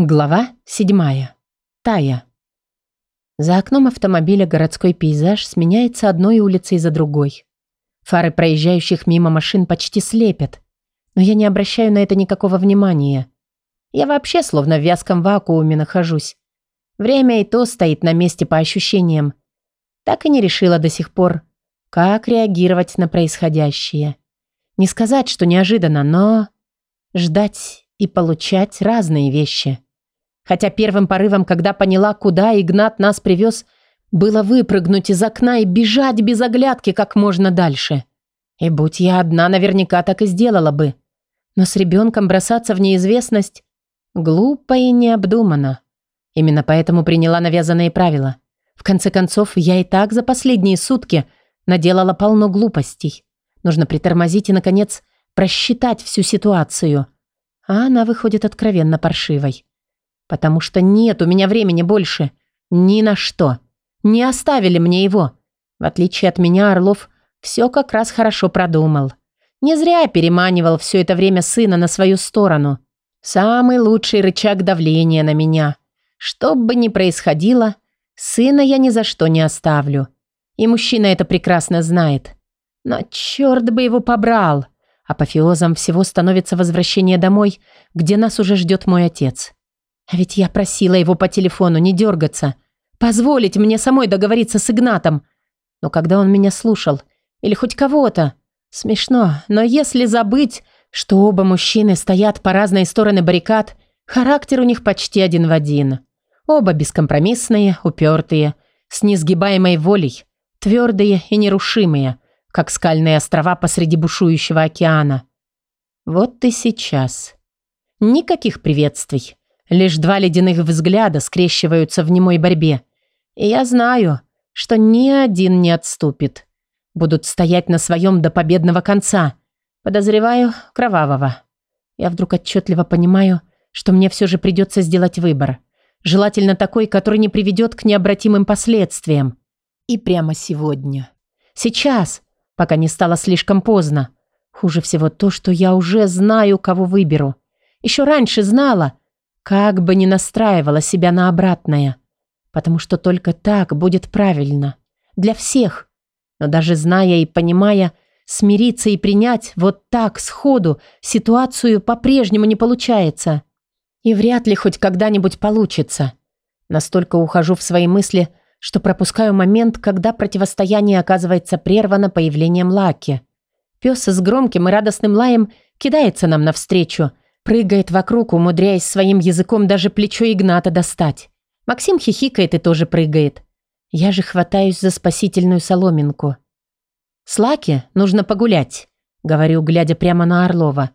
Глава седьмая. Тая. За окном автомобиля городской пейзаж сменяется одной улицей за другой. Фары проезжающих мимо машин почти слепят, но я не обращаю на это никакого внимания. Я вообще словно в вязком вакууме нахожусь. Время и то стоит на месте по ощущениям. Так и не решила до сих пор, как реагировать на происходящее. Не сказать, что неожиданно, но ждать и получать разные вещи. Хотя первым порывом, когда поняла, куда Игнат нас привез, было выпрыгнуть из окна и бежать без оглядки как можно дальше. И будь я одна, наверняка так и сделала бы. Но с ребенком бросаться в неизвестность глупо и необдуманно. Именно поэтому приняла навязанные правила. В конце концов, я и так за последние сутки наделала полно глупостей. Нужно притормозить и, наконец, просчитать всю ситуацию. А она выходит откровенно паршивой. Потому что нет у меня времени больше. Ни на что. Не оставили мне его. В отличие от меня, Орлов все как раз хорошо продумал. Не зря переманивал все это время сына на свою сторону. Самый лучший рычаг давления на меня. Что бы ни происходило, сына я ни за что не оставлю. И мужчина это прекрасно знает. Но черт бы его побрал. Апофеозом всего становится возвращение домой, где нас уже ждет мой отец. А ведь я просила его по телефону не дергаться, позволить мне самой договориться с Игнатом. Но когда он меня слушал, или хоть кого-то, смешно, но если забыть, что оба мужчины стоят по разные стороны баррикад, характер у них почти один в один. Оба бескомпромиссные, упертые, с несгибаемой волей, твердые и нерушимые, как скальные острова посреди бушующего океана. Вот и сейчас. Никаких приветствий, Лишь два ледяных взгляда скрещиваются в немой борьбе. И я знаю, что ни один не отступит. Будут стоять на своем до победного конца. Подозреваю, кровавого. Я вдруг отчетливо понимаю, что мне все же придется сделать выбор. Желательно такой, который не приведет к необратимым последствиям. И прямо сегодня. Сейчас, пока не стало слишком поздно. Хуже всего то, что я уже знаю, кого выберу. Еще раньше знала, как бы ни настраивала себя на обратное. Потому что только так будет правильно. Для всех. Но даже зная и понимая, смириться и принять вот так сходу ситуацию по-прежнему не получается. И вряд ли хоть когда-нибудь получится. Настолько ухожу в свои мысли, что пропускаю момент, когда противостояние оказывается прервано появлением Лаки. Пес с громким и радостным лаем кидается нам навстречу – Прыгает вокруг, умудряясь своим языком даже плечо Игната достать. Максим хихикает и тоже прыгает. Я же хватаюсь за спасительную соломинку. «С Лаки нужно погулять», — говорю, глядя прямо на Орлова.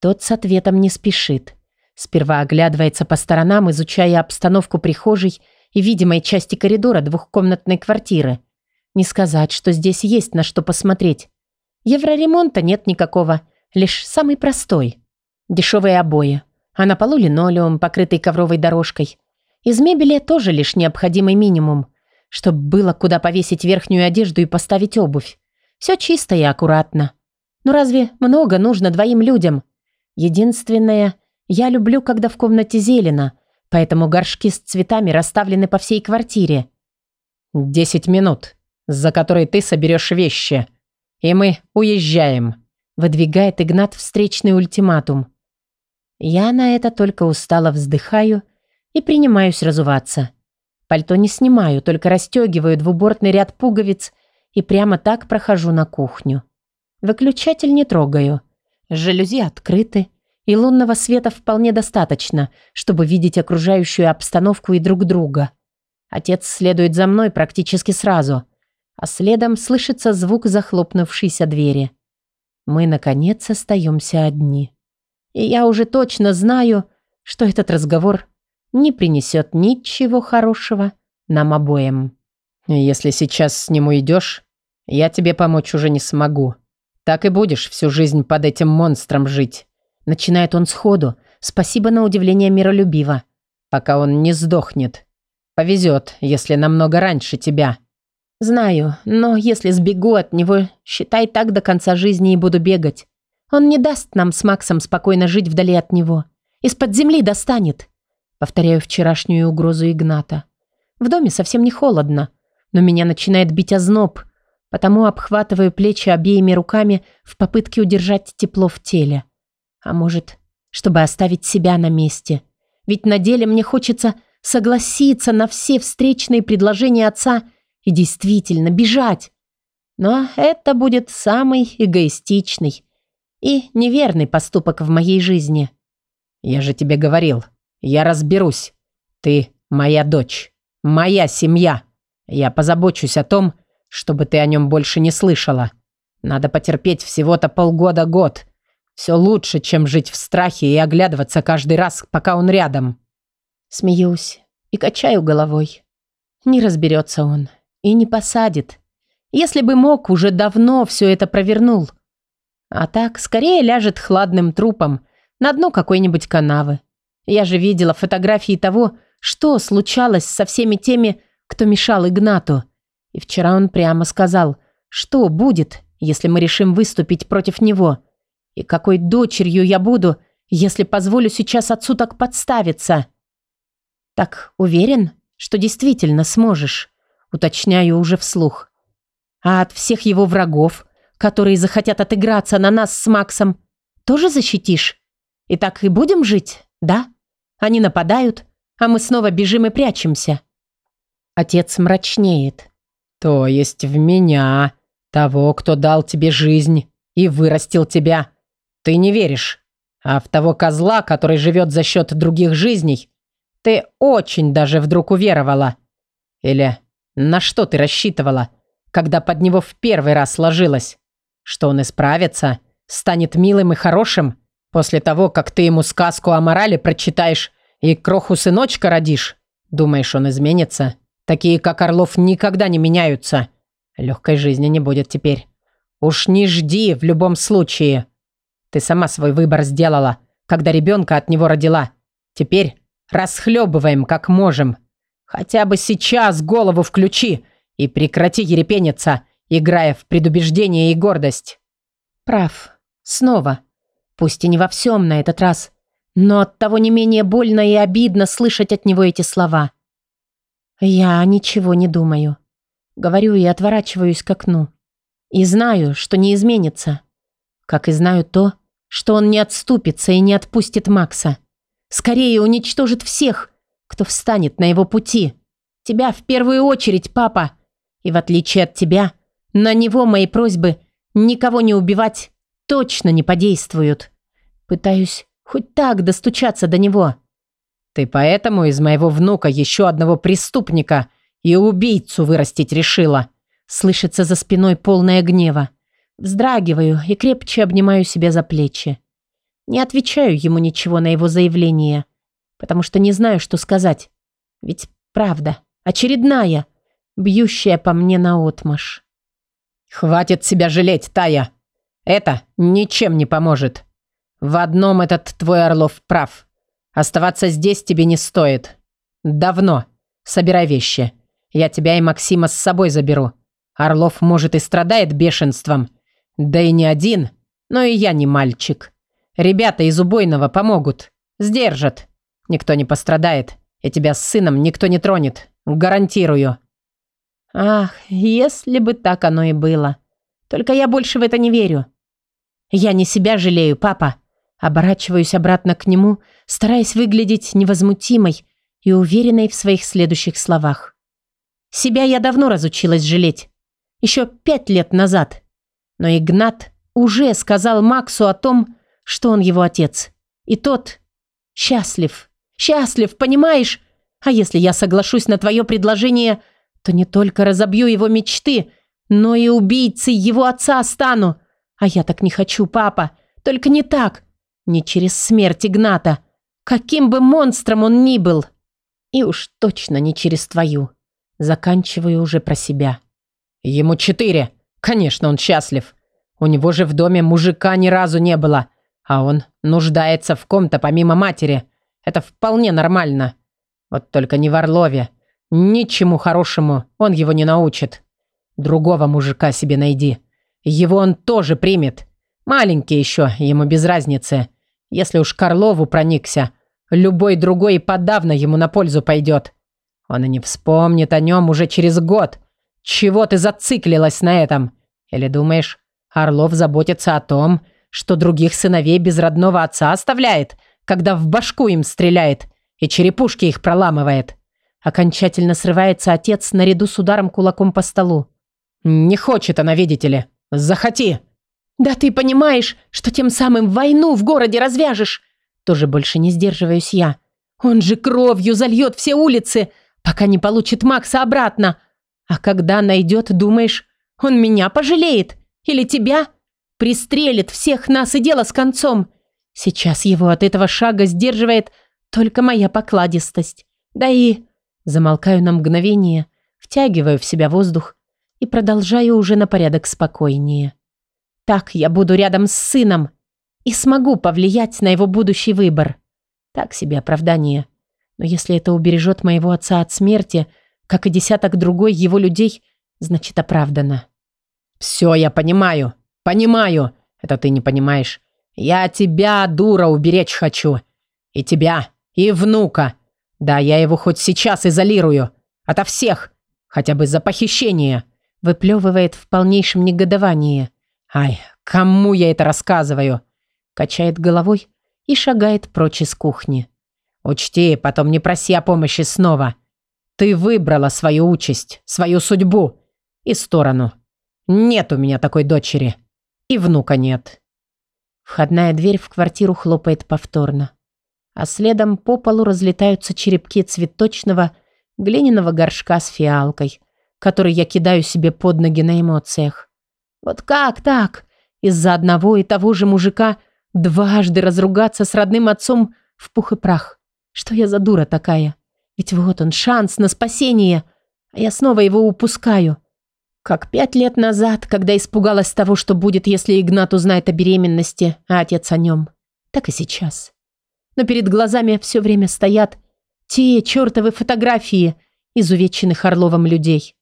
Тот с ответом не спешит. Сперва оглядывается по сторонам, изучая обстановку прихожей и видимой части коридора двухкомнатной квартиры. Не сказать, что здесь есть на что посмотреть. Евроремонта нет никакого, лишь самый простой. Дешевые обои, а на полу линолеум, покрытый ковровой дорожкой. Из мебели тоже лишь необходимый минимум, чтобы было куда повесить верхнюю одежду и поставить обувь. Все чисто и аккуратно. Ну разве много нужно двоим людям? Единственное, я люблю, когда в комнате зелено, поэтому горшки с цветами расставлены по всей квартире. «Десять минут, за которые ты соберешь вещи, и мы уезжаем», выдвигает Игнат встречный ультиматум. Я на это только устало вздыхаю и принимаюсь разуваться. Пальто не снимаю, только расстегиваю двубортный ряд пуговиц и прямо так прохожу на кухню. Выключатель не трогаю. Жалюзи открыты, и лунного света вполне достаточно, чтобы видеть окружающую обстановку и друг друга. Отец следует за мной практически сразу, а следом слышится звук захлопнувшейся двери. Мы, наконец, остаемся одни. И я уже точно знаю, что этот разговор не принесет ничего хорошего нам обоим. Если сейчас с ним уйдешь, я тебе помочь уже не смогу. Так и будешь всю жизнь под этим монстром жить. Начинает он сходу. Спасибо на удивление миролюбиво. Пока он не сдохнет. Повезет, если намного раньше тебя. Знаю, но если сбегу от него, считай так до конца жизни и буду бегать. Он не даст нам с Максом спокойно жить вдали от него. Из-под земли достанет. Повторяю вчерашнюю угрозу Игната. В доме совсем не холодно, но меня начинает бить озноб, потому обхватываю плечи обеими руками в попытке удержать тепло в теле. А может, чтобы оставить себя на месте. Ведь на деле мне хочется согласиться на все встречные предложения отца и действительно бежать. Но это будет самый эгоистичный и неверный поступок в моей жизни. «Я же тебе говорил, я разберусь. Ты моя дочь, моя семья. Я позабочусь о том, чтобы ты о нем больше не слышала. Надо потерпеть всего-то полгода-год. Все лучше, чем жить в страхе и оглядываться каждый раз, пока он рядом. Смеюсь и качаю головой. Не разберется он и не посадит. Если бы мог, уже давно все это провернул. А так, скорее ляжет хладным трупом на дно какой-нибудь канавы. Я же видела фотографии того, что случалось со всеми теми, кто мешал Игнату. И вчера он прямо сказал, что будет, если мы решим выступить против него. И какой дочерью я буду, если позволю сейчас отцу так подставиться. Так уверен, что действительно сможешь, уточняю уже вслух. А от всех его врагов, которые захотят отыграться на нас с Максом, тоже защитишь? И так и будем жить, да? Они нападают, а мы снова бежим и прячемся. Отец мрачнеет. То есть в меня, того, кто дал тебе жизнь и вырастил тебя, ты не веришь. А в того козла, который живет за счет других жизней, ты очень даже вдруг уверовала. Или на что ты рассчитывала, когда под него в первый раз сложилась? Что он исправится, станет милым и хорошим после того, как ты ему сказку о морали прочитаешь и кроху сыночка родишь? Думаешь, он изменится? Такие, как Орлов, никогда не меняются. Легкой жизни не будет теперь. Уж не жди в любом случае. Ты сама свой выбор сделала, когда ребенка от него родила. Теперь расхлебываем, как можем. Хотя бы сейчас голову включи и прекрати ерепениться, играя в предубеждение и гордость. Прав. Снова. Пусть и не во всем на этот раз, но оттого не менее больно и обидно слышать от него эти слова. Я ничего не думаю. Говорю и отворачиваюсь к окну. И знаю, что не изменится. Как и знаю то, что он не отступится и не отпустит Макса. Скорее уничтожит всех, кто встанет на его пути. Тебя в первую очередь, папа. И в отличие от тебя, на него мои просьбы никого не убивать точно не подействуют. Пытаюсь хоть так достучаться до него. Ты поэтому из моего внука еще одного преступника и убийцу вырастить решила?» Слышится за спиной полное гнева. Вздрагиваю и крепче обнимаю себя за плечи. Не отвечаю ему ничего на его заявление, потому что не знаю, что сказать. Ведь правда, очередная, бьющая по мне наотмашь. «Хватит себя жалеть, Тая! Это ничем не поможет. В одном этот твой Орлов прав. Оставаться здесь тебе не стоит. Давно. Собирай вещи. Я тебя и Максима с собой заберу. Орлов, может, и страдает бешенством. Да и не один, но и я не мальчик. Ребята из убойного помогут. Сдержат. Никто не пострадает. И тебя с сыном никто не тронет. Гарантирую. Ах, если бы так оно и было. Только я больше в это не верю. Я не себя жалею, папа. Оборачиваюсь обратно к нему, стараясь выглядеть невозмутимой и уверенной в своих следующих словах. Себя я давно разучилась жалеть. Еще пять лет назад. Но Игнат уже сказал Максу о том, что он его отец. И тот счастлив. Счастлив, понимаешь? А если я соглашусь на твое предложение, то не только разобью его мечты, но и убийцей его отца стану. А я так не хочу, папа. Только не так. Не через смерть Игната, каким бы монстром он ни был. И уж точно не через твою. Заканчиваю уже про себя. Ему четыре. Конечно, он счастлив. У него же в доме мужика ни разу не было. А он нуждается в ком-то помимо матери. Это вполне нормально. Вот только не в Орлове. Ничему хорошему он его не научит. Другого мужика себе найди. Его он тоже примет. Маленький еще, ему без разницы. Если уж Карлову проникся, любой другой и подавно ему на пользу пойдет. Он и не вспомнит о нем уже через год. Чего ты зациклилась на этом? Или думаешь, Орлов заботится о том, что других сыновей без родного отца оставляет, когда в башку им стреляет и черепушки их проламывает? Окончательно срывается отец наряду с ударом кулаком по столу. «Не хочет она, видите ли. Захоти!» «Да ты понимаешь, что тем самым войну в городе развяжешь!» Тоже больше не сдерживаюсь я. «Он же кровью зальет все улицы, пока не получит Макса обратно. А когда найдет, думаешь, он меня пожалеет? Или тебя? Пристрелит всех нас и дело с концом. Сейчас его от этого шага сдерживает только моя покладистость. Да и...» Замолкаю на мгновение, втягиваю в себя воздух и продолжаю уже на порядок спокойнее. Так я буду рядом с сыном и смогу повлиять на его будущий выбор. Так себе оправдание. Но если это убережет моего отца от смерти, как и десяток другой его людей, значит оправдано. «Все я понимаю, понимаю. Это ты не понимаешь. Я тебя, дура, уберечь хочу. И тебя, и внука. Да, я его хоть сейчас изолирую. Ото всех. Хотя бы за похищение. Выплевывает в полнейшем негодовании. Ай, кому я это рассказываю? Качает головой и шагает прочь из кухни. Учти, потом не проси о помощи снова. Ты выбрала свою участь, свою судьбу и сторону. Нет у меня такой дочери. И внука нет. Входная дверь в квартиру хлопает повторно. А следом по полу разлетаются черепки цветочного глиняного горшка с фиалкой, который я кидаю себе под ноги на эмоциях. Вот как так? Из-за одного и того же мужика дважды разругаться с родным отцом в пух и прах. Что я за дура такая? Ведь вот он, шанс на спасение, а я снова его упускаю. Как пять лет назад, когда испугалась того, что будет, если Игнат узнает о беременности, а отец о нем. Так и сейчас. Но перед глазами все время стоят те чертовы фотографии изувеченных Орловым людей.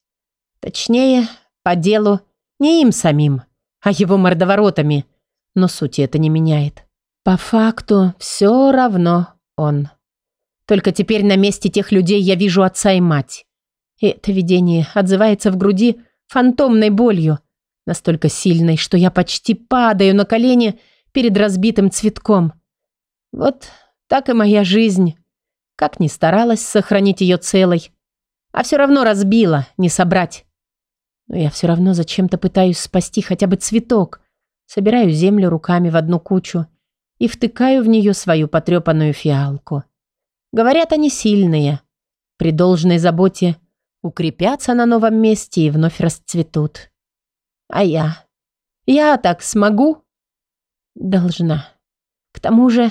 Точнее, по делу не им самим, а его мордоворотами. Но сути это не меняет. По факту все равно он. Только теперь на месте тех людей я вижу отца и мать. И это видение отзывается в груди фантомной болью, настолько сильной, что я почти падаю на колени перед разбитым цветком. Вот так и моя жизнь. Как ни старалась сохранить ее целой, а все равно разбила, не собрать. Но я все равно зачем-то пытаюсь спасти хотя бы цветок. Собираю землю руками в одну кучу и втыкаю в нее свою потрепанную фиалку. Говорят, они сильные. При должной заботе укрепятся на новом месте и вновь расцветут. А я? Я так смогу? Должна. К тому же...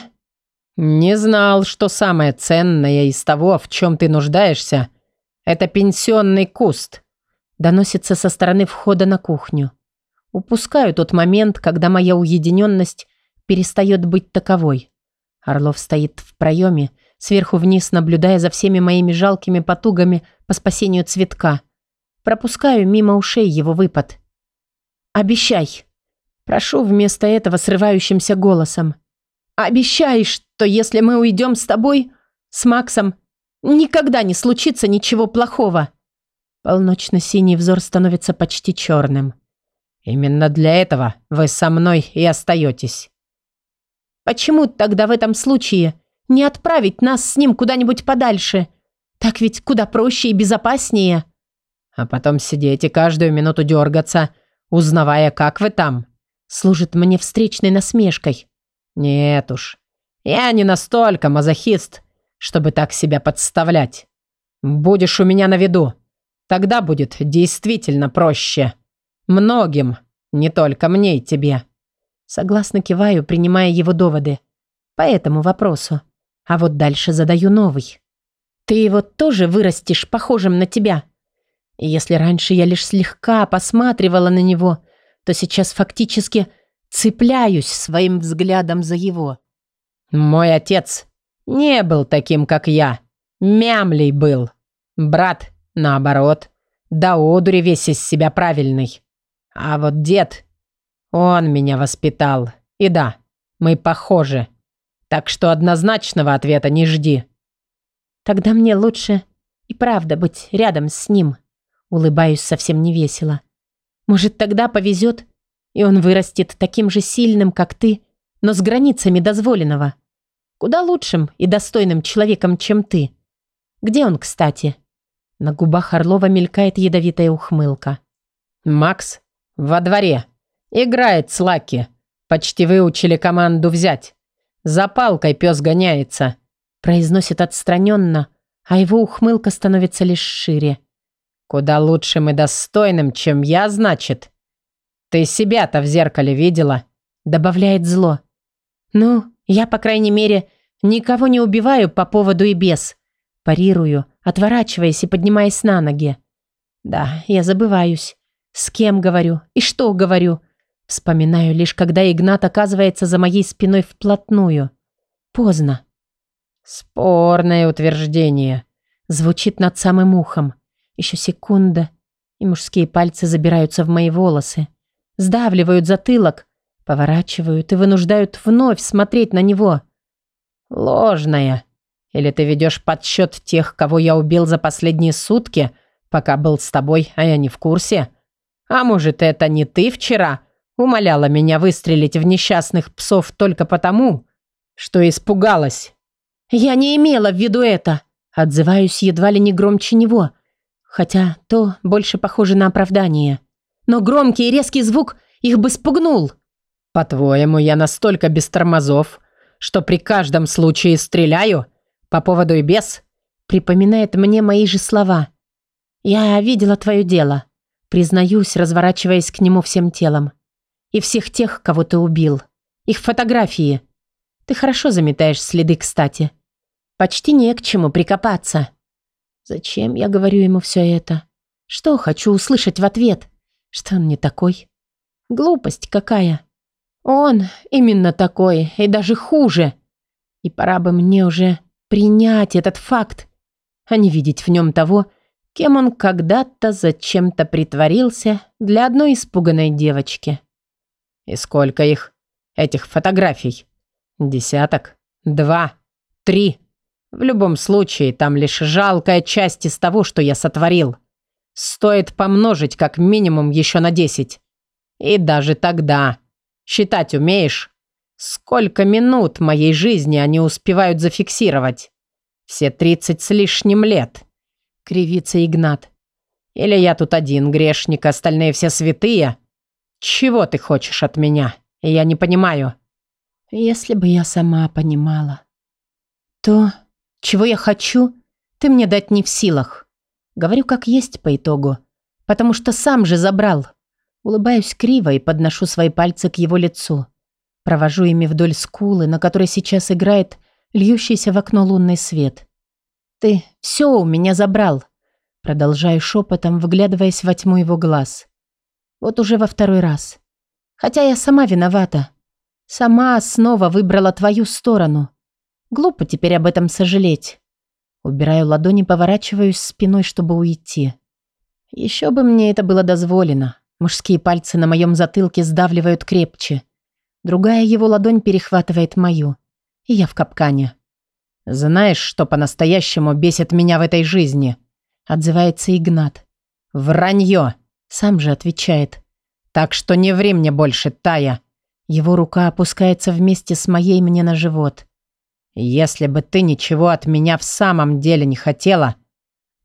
Не знал, что самое ценное из того, в чем ты нуждаешься, это пенсионный куст. Доносится со стороны входа на кухню. Упускаю тот момент, когда моя уединенность перестает быть таковой. Орлов стоит в проеме, сверху вниз наблюдая за всеми моими жалкими потугами по спасению цветка. Пропускаю мимо ушей его выпад. «Обещай!» Прошу вместо этого срывающимся голосом. «Обещай, что если мы уйдем с тобой, с Максом, никогда не случится ничего плохого!» Полночно-синий взор становится почти черным. «Именно для этого вы со мной и остаетесь». «Почему тогда в этом случае не отправить нас с ним куда-нибудь подальше? Так ведь куда проще и безопаснее». «А потом сидеть и каждую минуту дергаться, узнавая, как вы там». Служит мне встречной насмешкой. «Нет уж, я не настолько мазохист, чтобы так себя подставлять. Будешь у меня на виду». Тогда будет действительно проще. Многим, не только мне и тебе. Согласно киваю, принимая его доводы. По этому вопросу. А вот дальше задаю новый. Ты его тоже вырастешь похожим на тебя. Если раньше я лишь слегка посматривала на него, то сейчас фактически цепляюсь своим взглядом за его. Мой отец не был таким, как я. Мямлей был. Брат Наоборот, да одури весь из себя правильный. А вот дед, он меня воспитал. И да, мы похожи. Так что однозначного ответа не жди. Тогда мне лучше и правда быть рядом с ним. Улыбаюсь совсем невесело. Может, тогда повезет, и он вырастет таким же сильным, как ты, но с границами дозволенного. Куда лучшим и достойным человеком, чем ты. Где он, кстати? На губах Орлова мелькает ядовитая ухмылка. Макс во дворе. Играет с Лаки. Почти выучили команду взять. За палкой пес гоняется. Произносит отстраненно, а его ухмылка становится лишь шире. Куда лучшим и достойным, чем я, значит. Ты себя-то в зеркале видела? Добавляет зло. Ну, я, по крайней мере, никого не убиваю по поводу и без. Парирую, отворачиваясь и поднимаясь на ноги. Да, я забываюсь. С кем говорю и что говорю. Вспоминаю лишь, когда Игнат оказывается за моей спиной вплотную. Поздно. Спорное утверждение. Звучит над самым ухом. Еще секунда, и мужские пальцы забираются в мои волосы. Сдавливают затылок, поворачивают и вынуждают вновь смотреть на него. Ложная. Или ты ведешь подсчет тех, кого я убил за последние сутки, пока был с тобой, а я не в курсе? А может, это не ты вчера умоляла меня выстрелить в несчастных псов только потому, что испугалась? Я не имела в виду это. Отзываюсь едва ли не громче него, хотя то больше похоже на оправдание. Но громкий и резкий звук их бы спугнул. По-твоему, я настолько без тормозов, что при каждом случае стреляю? По поводу и без? Припоминает мне мои же слова. Я видела твое дело. Признаюсь, разворачиваясь к нему всем телом. И всех тех, кого ты убил. Их фотографии. Ты хорошо заметаешь следы, кстати. Почти не к чему прикопаться. Зачем я говорю ему все это? Что хочу услышать в ответ? Что он не такой? Глупость какая. Он именно такой, и даже хуже. И пора бы мне уже принять этот факт, а не видеть в нем того, кем он когда-то зачем-то притворился для одной испуганной девочки. И сколько их, этих фотографий? Десяток? Два? Три? В любом случае, там лишь жалкая часть из того, что я сотворил. Стоит помножить как минимум еще на десять. И даже тогда. Считать умеешь? Сколько минут моей жизни они успевают зафиксировать? Все тридцать с лишним лет. Кривится Игнат. Или я тут один грешник, остальные все святые? Чего ты хочешь от меня? Я не понимаю. Если бы я сама понимала. То чего я хочу, ты мне дать не в силах. Говорю, как есть по итогу. Потому что сам же забрал. Улыбаюсь криво и подношу свои пальцы к его лицу. Провожу ими вдоль скулы, на которой сейчас играет льющийся в окно лунный свет. «Ты все у меня забрал», продолжаю шепотом, вглядываясь во тьму его глаз. «Вот уже во второй раз. Хотя я сама виновата. Сама снова выбрала твою сторону. Глупо теперь об этом сожалеть. Убираю ладони, поворачиваюсь спиной, чтобы уйти. Еще бы мне это было дозволено. Мужские пальцы на моем затылке сдавливают крепче. Другая его ладонь перехватывает мою. И я в капкане. «Знаешь, что по-настоящему бесит меня в этой жизни?» Отзывается Игнат. «Вранье!» Сам же отвечает. «Так что не ври мне больше, Тая!» Его рука опускается вместе с моей мне на живот. Если бы ты ничего от меня в самом деле не хотела,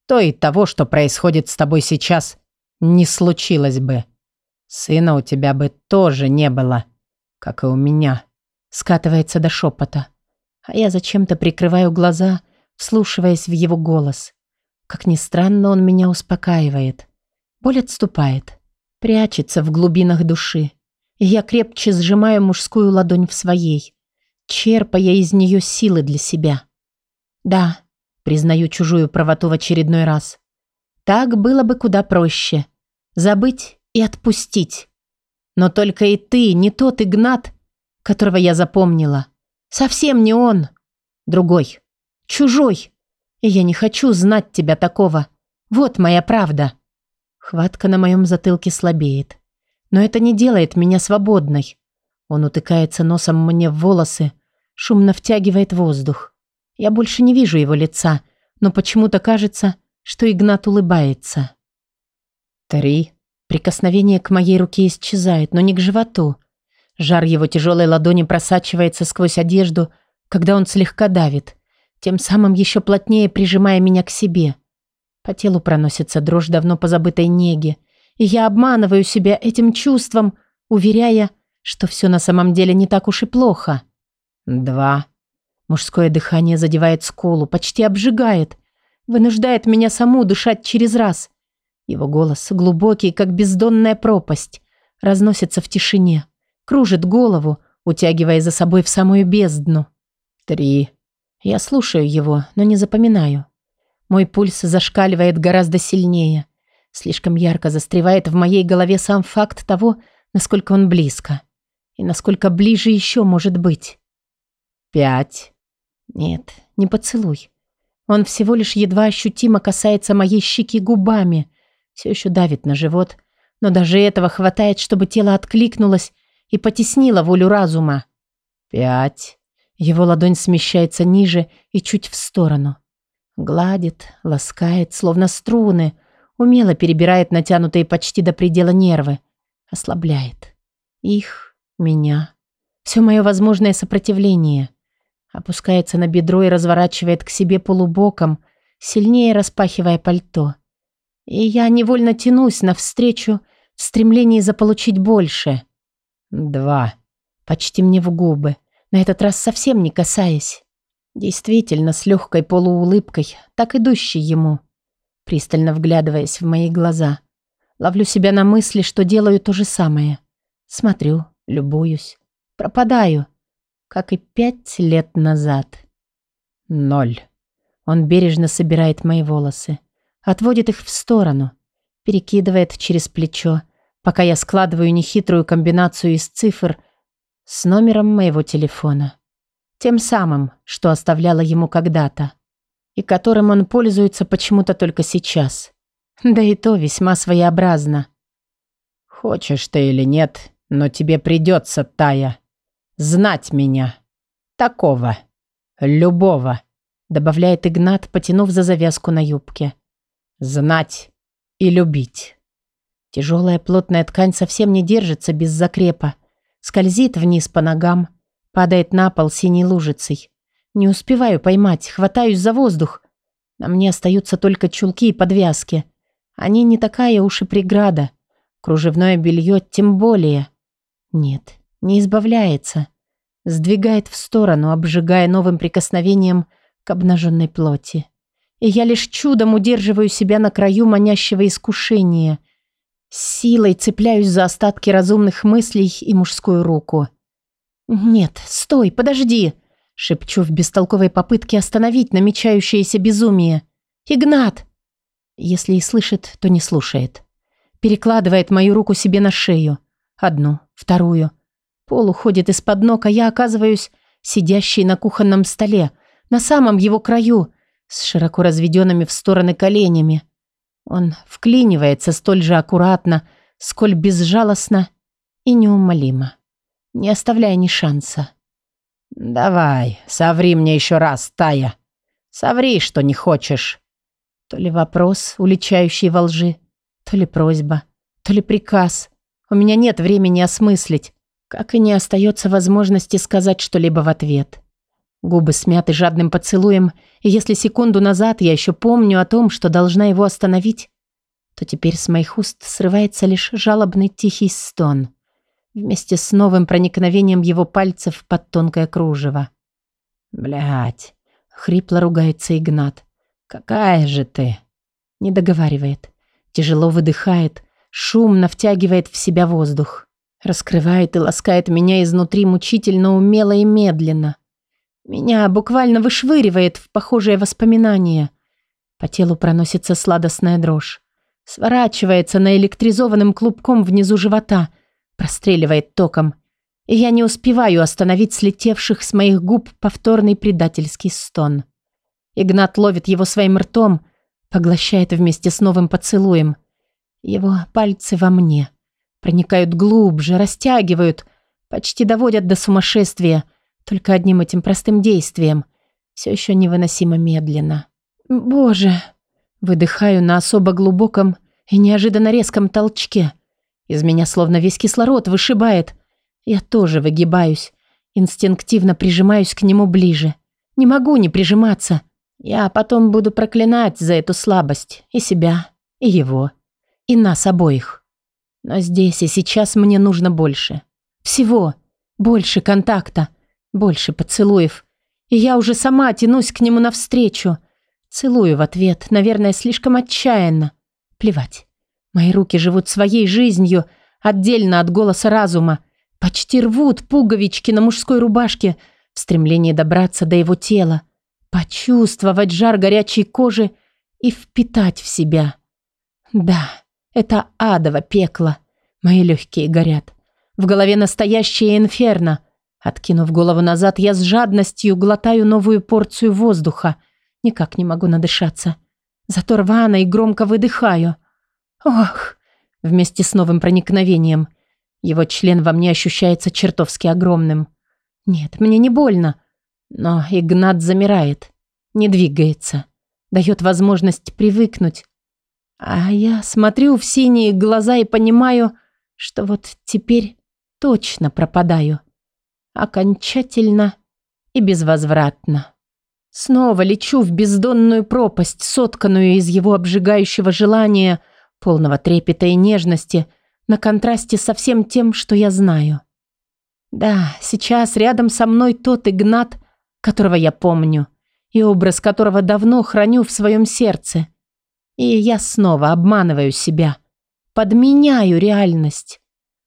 то и того, что происходит с тобой сейчас, не случилось бы. Сына у тебя бы тоже не было, как и у меня. Скатывается до шепота. А я зачем-то прикрываю глаза, вслушиваясь в его голос. Как ни странно, он меня успокаивает. Боль отступает, прячется в глубинах души. Я крепче сжимаю мужскую ладонь в своей черпая из нее силы для себя. Да, признаю чужую правоту в очередной раз. Так было бы куда проще. Забыть и отпустить. Но только и ты, не тот Игнат, которого я запомнила. Совсем не он. Другой. Чужой. И я не хочу знать тебя такого. Вот моя правда. Хватка на моем затылке слабеет. Но это не делает меня свободной. Он утыкается носом мне в волосы, шумно втягивает воздух. Я больше не вижу его лица, но почему-то кажется, что Игнат улыбается. Три. Прикосновение к моей руке исчезает, но не к животу. Жар его тяжелой ладони просачивается сквозь одежду, когда он слегка давит, тем самым еще плотнее прижимая меня к себе. По телу проносится дрожь давно позабытой неги, и я обманываю себя этим чувством, уверяя, что все на самом деле не так уж и плохо. Два. Мужское дыхание задевает скулу, почти обжигает, вынуждает меня саму дышать через раз. Его голос, глубокий, как бездонная пропасть, разносится в тишине, кружит голову, утягивая за собой в самую бездну. Три. Я слушаю его, но не запоминаю. Мой пульс зашкаливает гораздо сильнее. Слишком ярко застревает в моей голове сам факт того, насколько он близко. И насколько ближе еще может быть. Пять. Нет, не поцелуй. Он всего лишь едва ощутимо касается моей щеки губами. Все еще давит на живот. Но даже этого хватает, чтобы тело откликнулось и потеснило волю разума. Пять. Его ладонь смещается ниже и чуть в сторону. Гладит, ласкает, словно струны, умело перебирает натянутые почти до предела нервы, ослабляет. Их, меня, все мое возможное сопротивление. Опускается на бедро и разворачивает к себе полубоком, сильнее распахивая пальто. И я невольно тянусь навстречу в стремлении заполучить больше. Два. Почти мне в губы. На этот раз совсем не касаясь. Действительно, с легкой полуулыбкой, так идущей ему. Пристально вглядываясь в мои глаза. Ловлю себя на мысли, что делаю то же самое. Смотрю, любуюсь. Пропадаю. Как и пять лет назад. Ноль. Он бережно собирает мои волосы. Отводит их в сторону. Перекидывает через плечо, пока я складываю нехитрую комбинацию из цифр — с номером моего телефона. Тем самым, что оставляла ему когда-то. И которым он пользуется почему-то только сейчас. Да и то весьма своеобразно. «Хочешь ты или нет, но тебе придется, Тая, знать меня. Такого. Любого», добавляет Игнат, потянув за завязку на юбке. «Знать и любить». Тяжелая плотная ткань совсем не держится без закрепа, Скользит вниз по ногам, падает на пол синей лужицей. Не успеваю поймать, хватаюсь за воздух. На мне остаются только чулки и подвязки. Они не такая уж и преграда. Кружевное белье тем более. Нет, не избавляется. Сдвигает в сторону, обжигая новым прикосновением к обнаженной плоти. И я лишь чудом удерживаю себя на краю манящего искушения — силой цепляюсь за остатки разумных мыслей и мужскую руку. «Нет, стой, подожди!» Шепчу в бестолковой попытке остановить намечающееся безумие. «Игнат!» Если и слышит, то не слушает. Перекладывает мою руку себе на шею. Одну, вторую. Пол уходит из-под ног, а я оказываюсь сидящей на кухонном столе, на самом его краю, с широко разведенными в стороны коленями. Он вклинивается столь же аккуратно, сколь безжалостно и неумолимо, не оставляя ни шанса. «Давай, соври мне еще раз, Тая. Соври, что не хочешь». То ли вопрос, уличающий во лжи, то ли просьба, то ли приказ. У меня нет времени осмыслить, как и не остается возможности сказать что-либо в ответ. Губы смяты жадным поцелуем, и если секунду назад я еще помню о том, что должна его остановить, то теперь с моих уст срывается лишь жалобный тихий стон вместе с новым проникновением его пальцев под тонкое кружево. Блять, хрипло ругается Игнат. «Какая же ты?» Не договаривает. Тяжело выдыхает, шумно втягивает в себя воздух. Раскрывает и ласкает меня изнутри мучительно умело и медленно. Меня буквально вышвыривает в похожее воспоминание. По телу проносится сладостная дрожь. Сворачивается наэлектризованным клубком внизу живота, простреливает током. И я не успеваю остановить слетевших с моих губ повторный предательский стон. Игнат ловит его своим ртом, поглощает вместе с новым поцелуем. Его пальцы во мне. Проникают глубже, растягивают, почти доводят до сумасшествия – Только одним этим простым действием. Все еще невыносимо медленно. Боже. Выдыхаю на особо глубоком и неожиданно резком толчке. Из меня словно весь кислород вышибает. Я тоже выгибаюсь. Инстинктивно прижимаюсь к нему ближе. Не могу не прижиматься. Я потом буду проклинать за эту слабость. И себя, и его. И нас обоих. Но здесь и сейчас мне нужно больше. Всего. Больше контакта. Больше поцелуев. И я уже сама тянусь к нему навстречу. Целую в ответ, наверное, слишком отчаянно. Плевать. Мои руки живут своей жизнью, отдельно от голоса разума. Почти рвут пуговички на мужской рубашке в стремлении добраться до его тела, почувствовать жар горячей кожи и впитать в себя. Да, это адово пекло. Мои легкие горят. В голове настоящее инферно. Откинув голову назад, я с жадностью глотаю новую порцию воздуха. Никак не могу надышаться. Зато рвано и громко выдыхаю. Ох! Вместе с новым проникновением. Его член во мне ощущается чертовски огромным. Нет, мне не больно. Но Игнат замирает. Не двигается. Дает возможность привыкнуть. А я смотрю в синие глаза и понимаю, что вот теперь точно пропадаю. Окончательно и безвозвратно. Снова лечу в бездонную пропасть, сотканную из его обжигающего желания – полного трепета и нежности, на контрасте со всем тем, что я знаю. Да, сейчас рядом со мной тот Игнат, которого я помню, и образ которого давно храню в своем сердце. И я снова обманываю себя, подменяю реальность.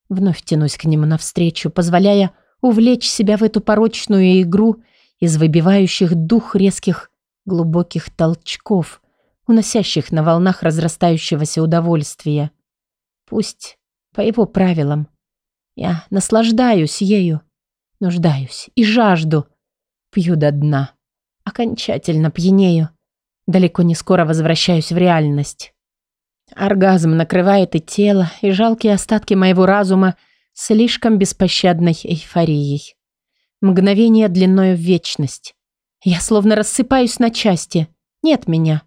Вновь тянусь к нему навстречу, позволяя увлечь себя в эту порочную игру из выбивающих дух резких глубоких толчков, уносящих на волнах разрастающегося удовольствия. Пусть по его правилам. Я наслаждаюсь ею, нуждаюсь и жажду. Пью до дна. Окончательно пьянею. Далеко не скоро возвращаюсь в реальность. Оргазм накрывает и тело, и жалкие остатки моего разума слишком беспощадной эйфорией. Мгновение длиною в вечность. Я словно рассыпаюсь на части. Нет меня.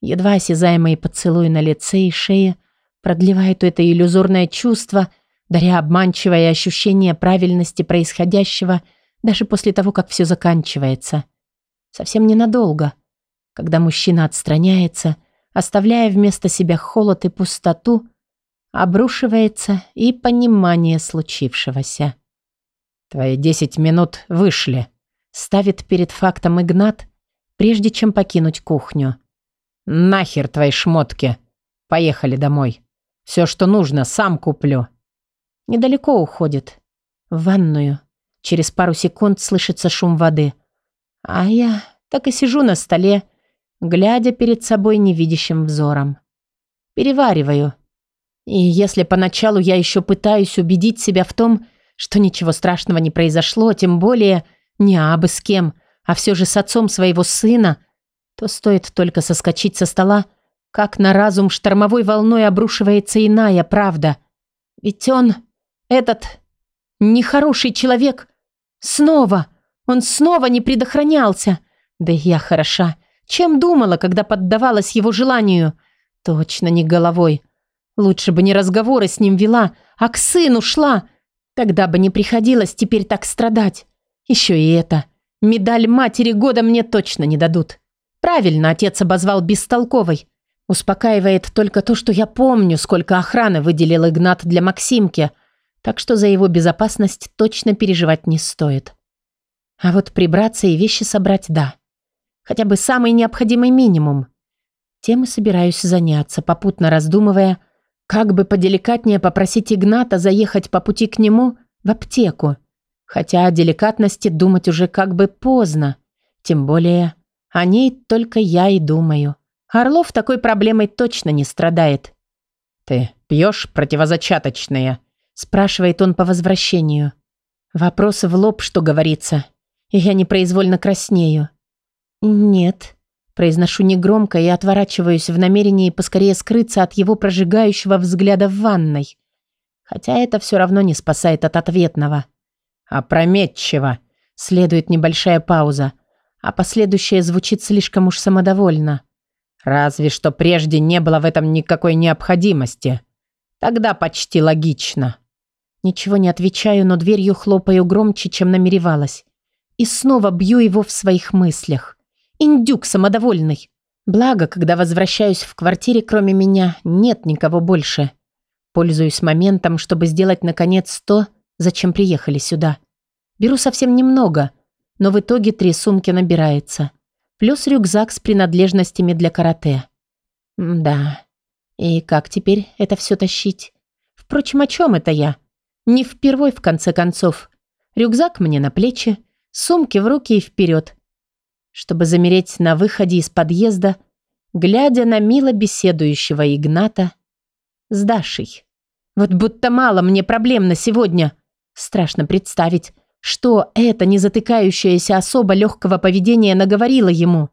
Едва осязаемые поцелуи на лице и шее продлевают это иллюзорное чувство, даря обманчивое ощущение правильности происходящего даже после того, как все заканчивается. Совсем ненадолго, когда мужчина отстраняется, оставляя вместо себя холод и пустоту, обрушивается и понимание случившегося. «Твои десять минут вышли», — ставит перед фактом Игнат, прежде чем покинуть кухню. «Нахер твои шмотки! Поехали домой. Все, что нужно, сам куплю». Недалеко уходит. В ванную. Через пару секунд слышится шум воды. А я так и сижу на столе, глядя перед собой невидящим взором. Перевариваю. И если поначалу я еще пытаюсь убедить себя в том, что ничего страшного не произошло, тем более не абы с кем, а все же с отцом своего сына – то стоит только соскочить со стола, как на разум штормовой волной обрушивается иная правда. Ведь он, этот нехороший человек, снова, он снова не предохранялся. Да и я хороша. Чем думала, когда поддавалась его желанию? Точно не головой. Лучше бы не разговоры с ним вела, а к сыну шла. Тогда бы не приходилось теперь так страдать. Еще и это. Медаль матери года мне точно не дадут. Правильно отец обозвал бестолковой. Успокаивает только то, что я помню, сколько охраны выделил Игнат для Максимки, так что за его безопасность точно переживать не стоит. А вот прибраться и вещи собрать – да. Хотя бы самый необходимый минимум. Тем и собираюсь заняться, попутно раздумывая, как бы поделикатнее попросить Игната заехать по пути к нему в аптеку. Хотя о деликатности думать уже как бы поздно. Тем более о ней только я и думаю. Орлов такой проблемой точно не страдает. «Ты пьешь противозачаточные?» спрашивает он по возвращению. Вопрос в лоб, что говорится. И я непроизвольно краснею. «Нет», произношу негромко и отворачиваюсь в намерении поскорее скрыться от его прожигающего взгляда в ванной. Хотя это все равно не спасает от ответного. «Опрометчиво», Следует небольшая пауза, а последующее звучит слишком уж самодовольно. Разве что прежде не было в этом никакой необходимости. Тогда почти логично. Ничего не отвечаю, но дверью хлопаю громче, чем намеревалась. И снова бью его в своих мыслях. Индюк самодовольный. Благо, когда возвращаюсь в квартире, кроме меня, нет никого больше. Пользуюсь моментом, чтобы сделать, наконец, то, зачем приехали сюда. Беру совсем немного, но в итоге три сумки набирается. Плюс рюкзак с принадлежностями для карате. М да. И как теперь это все тащить? Впрочем, о чем это я? Не впервой, в конце концов. Рюкзак мне на плечи, сумки в руки и вперед. Чтобы замереть на выходе из подъезда, глядя на мило беседующего Игната с Дашей. Вот будто мало мне проблем на сегодня. Страшно представить, что эта незатыкающаяся особа легкого поведения наговорила ему.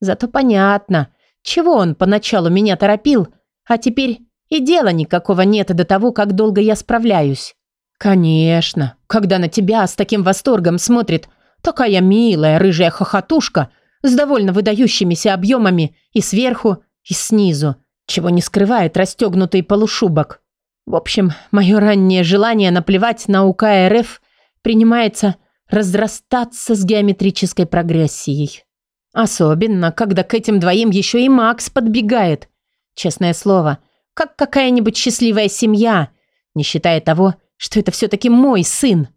Зато понятно, чего он поначалу меня торопил, а теперь и дела никакого нет до того, как долго я справляюсь. Конечно, когда на тебя с таким восторгом смотрит такая милая рыжая хохотушка с довольно выдающимися объемами и сверху, и снизу, чего не скрывает расстегнутый полушубок. В общем, мое раннее желание наплевать на УК РФ принимается разрастаться с геометрической прогрессией. Особенно, когда к этим двоим еще и Макс подбегает. Честное слово, как какая-нибудь счастливая семья, не считая того, что это все-таки мой сын.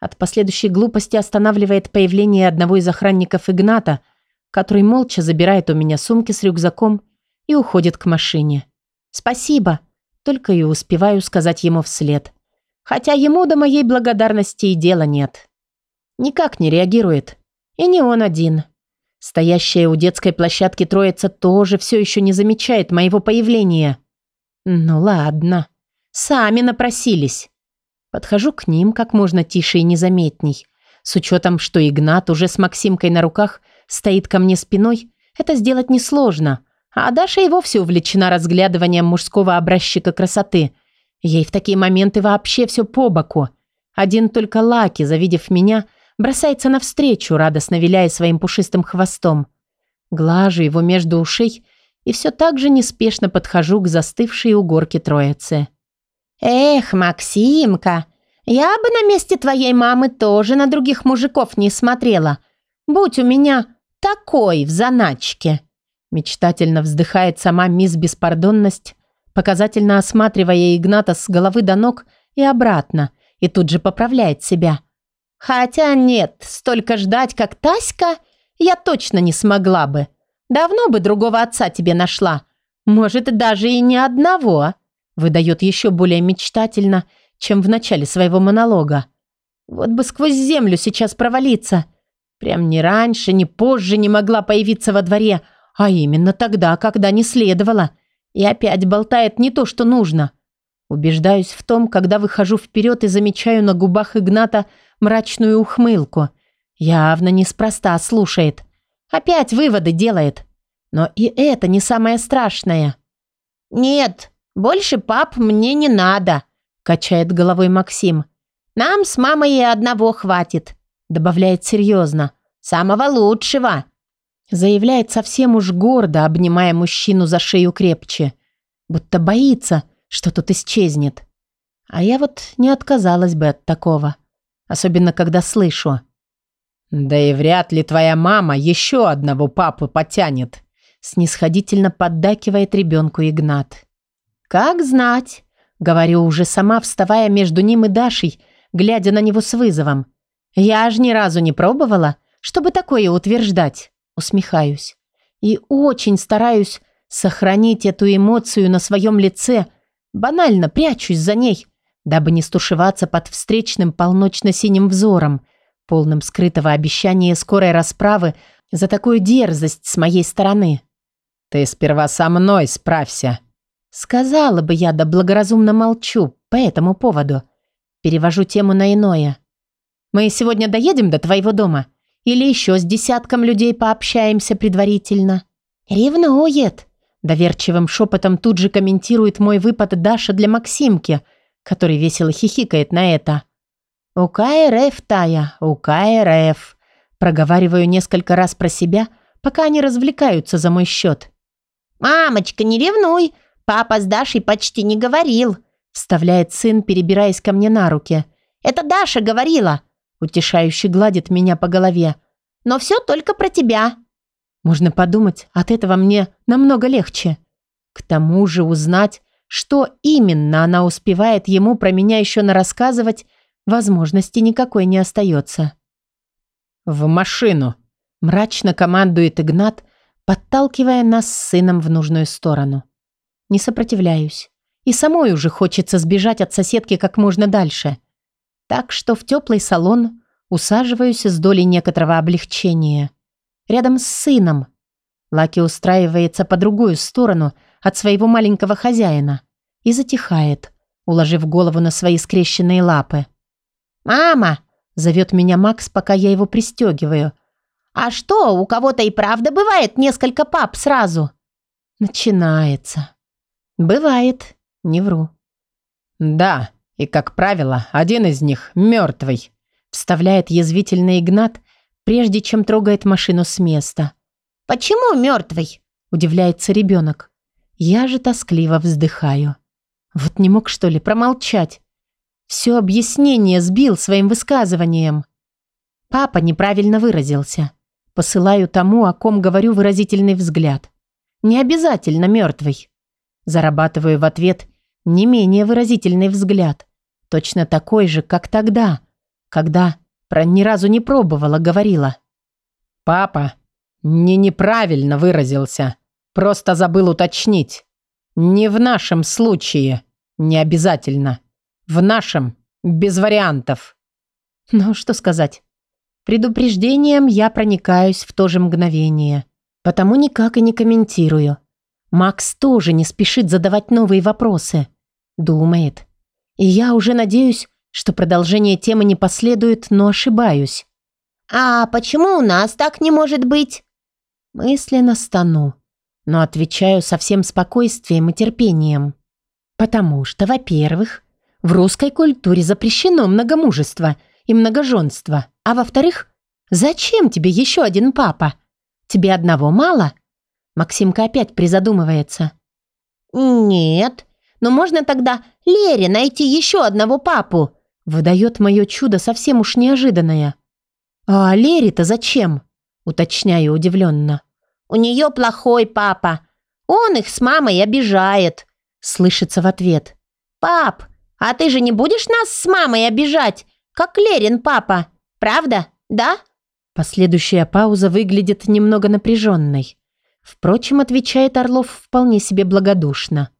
От последующей глупости останавливает появление одного из охранников Игната, который молча забирает у меня сумки с рюкзаком и уходит к машине. «Спасибо», только и успеваю сказать ему вслед. Хотя ему до моей благодарности и дела нет. Никак не реагирует. И не он один. Стоящая у детской площадки троица тоже все еще не замечает моего появления. Ну ладно. Сами напросились. Подхожу к ним как можно тише и незаметней. С учетом, что Игнат уже с Максимкой на руках стоит ко мне спиной, это сделать несложно. А Даша и вовсе увлечена разглядыванием мужского образчика красоты. Ей в такие моменты вообще все по боку. Один только Лаки, завидев меня, бросается навстречу, радостно виляя своим пушистым хвостом. Глажу его между ушей и все так же неспешно подхожу к застывшей у горки троицы. «Эх, Максимка, я бы на месте твоей мамы тоже на других мужиков не смотрела. Будь у меня такой в заначке». Мечтательно вздыхает сама мисс Беспардонность, показательно осматривая Игната с головы до ног и обратно, и тут же поправляет себя. «Хотя нет, столько ждать, как Таська, я точно не смогла бы. Давно бы другого отца тебе нашла. Может, даже и не одного», выдает еще более мечтательно, чем в начале своего монолога. «Вот бы сквозь землю сейчас провалиться. Прям ни раньше, ни позже не могла появиться во дворе, а именно тогда, когда не следовало. И опять болтает не то, что нужно. Убеждаюсь в том, когда выхожу вперед и замечаю на губах Игната мрачную ухмылку. Явно неспроста слушает. Опять выводы делает. Но и это не самое страшное. «Нет, больше пап мне не надо», – качает головой Максим. «Нам с мамой и одного хватит», – добавляет серьезно. «Самого лучшего». Заявляет совсем уж гордо, обнимая мужчину за шею крепче. Будто боится, что тут исчезнет. А я вот не отказалась бы от такого. Особенно, когда слышу. «Да и вряд ли твоя мама еще одного папу потянет», снисходительно поддакивает ребенку Игнат. «Как знать», — говорю уже сама, вставая между ним и Дашей, глядя на него с вызовом. «Я ж ни разу не пробовала, чтобы такое утверждать» усмехаюсь. И очень стараюсь сохранить эту эмоцию на своем лице, банально прячусь за ней, дабы не стушеваться под встречным полночно-синим взором, полным скрытого обещания скорой расправы за такую дерзость с моей стороны. «Ты сперва со мной справься», Сказала бы я, да благоразумно молчу по этому поводу. Перевожу тему на иное. Мы сегодня доедем до твоего дома? Или еще с десятком людей пообщаемся предварительно. Ревнует. Доверчивым шепотом тут же комментирует мой выпад Даша для Максимки, который весело хихикает на это. УК РФ, Тая, УК РФ. Проговариваю несколько раз про себя, пока они развлекаются за мой счет. «Мамочка, не ревнуй! Папа с Дашей почти не говорил!» Вставляет сын, перебираясь ко мне на руки. «Это Даша говорила!» Утешающе гладит меня по голове. «Но все только про тебя!» Можно подумать, от этого мне намного легче. К тому же узнать, что именно она успевает ему про меня еще нарассказывать, возможности никакой не остается. «В машину!» – мрачно командует Игнат, подталкивая нас с сыном в нужную сторону. Не сопротивляюсь. И самой уже хочется сбежать от соседки как можно дальше. Так что в теплый салон усаживаюсь с долей некоторого облегчения. Рядом с сыном. Лаки устраивается по другую сторону – от своего маленького хозяина и затихает, уложив голову на свои скрещенные лапы. «Мама!» – зовет меня Макс, пока я его пристегиваю. «А что, у кого-то и правда бывает несколько пап сразу?» Начинается. «Бывает, не вру». «Да, и, как правило, один из них мертвый», – вставляет язвительный Игнат, прежде чем трогает машину с места. «Почему мертвый?» – удивляется ребенок. Я же тоскливо вздыхаю. Вот не мог, что ли, промолчать? Все объяснение сбил своим высказыванием. Папа неправильно выразился. Посылаю тому, о ком говорю выразительный взгляд. Не обязательно мертвый. Зарабатываю в ответ не менее выразительный взгляд. Точно такой же, как тогда, когда про ни разу не пробовала, говорила. «Папа, не неправильно выразился. Просто забыл уточнить. Не в нашем случае. Не обязательно. В нашем. Без вариантов. Ну, что сказать. Предупреждением я проникаюсь в то же мгновение. Потому никак и не комментирую. Макс тоже не спешит задавать новые вопросы. Думает. И я уже надеюсь, что продолжение темы не последует, но ошибаюсь. «А почему у нас так не может быть?» Мысленно стану но отвечаю со всем спокойствием и терпением. Потому что, во-первых, в русской культуре запрещено многомужество и многоженство, а во-вторых, зачем тебе еще один папа? Тебе одного мало? Максимка опять призадумывается. Нет, но можно тогда Лере найти еще одного папу, выдает мое чудо совсем уж неожиданное. А Лере-то зачем? Уточняю удивленно. У нее плохой папа. Он их с мамой обижает», — слышится в ответ. «Пап, а ты же не будешь нас с мамой обижать, как Лерин папа, правда, да?» Последующая пауза выглядит немного напряженной. Впрочем, отвечает Орлов вполне себе благодушно.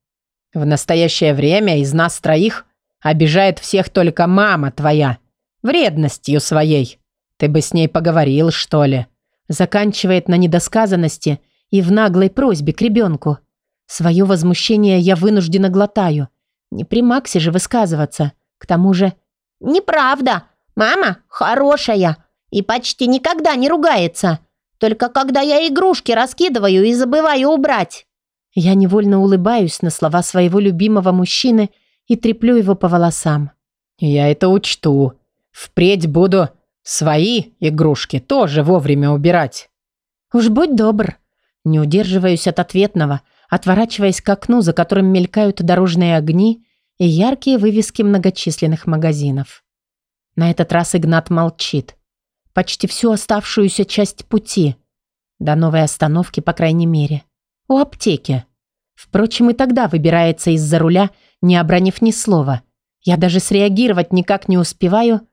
«В настоящее время из нас троих обижает всех только мама твоя, вредностью своей. Ты бы с ней поговорил, что ли?» Заканчивает на недосказанности и в наглой просьбе к ребенку. Свое возмущение я вынуждена глотаю. Не при Максе же высказываться. К тому же... «Неправда. Мама хорошая и почти никогда не ругается. Только когда я игрушки раскидываю и забываю убрать». Я невольно улыбаюсь на слова своего любимого мужчины и треплю его по волосам. «Я это учту. Впредь буду Свои игрушки тоже вовремя убирать. Уж будь добр. Не удерживаюсь от ответного, отворачиваясь к окну, за которым мелькают дорожные огни и яркие вывески многочисленных магазинов. На этот раз Игнат молчит. Почти всю оставшуюся часть пути. До новой остановки, по крайней мере. У аптеки. Впрочем, и тогда выбирается из-за руля, не обронив ни слова. Я даже среагировать никак не успеваю,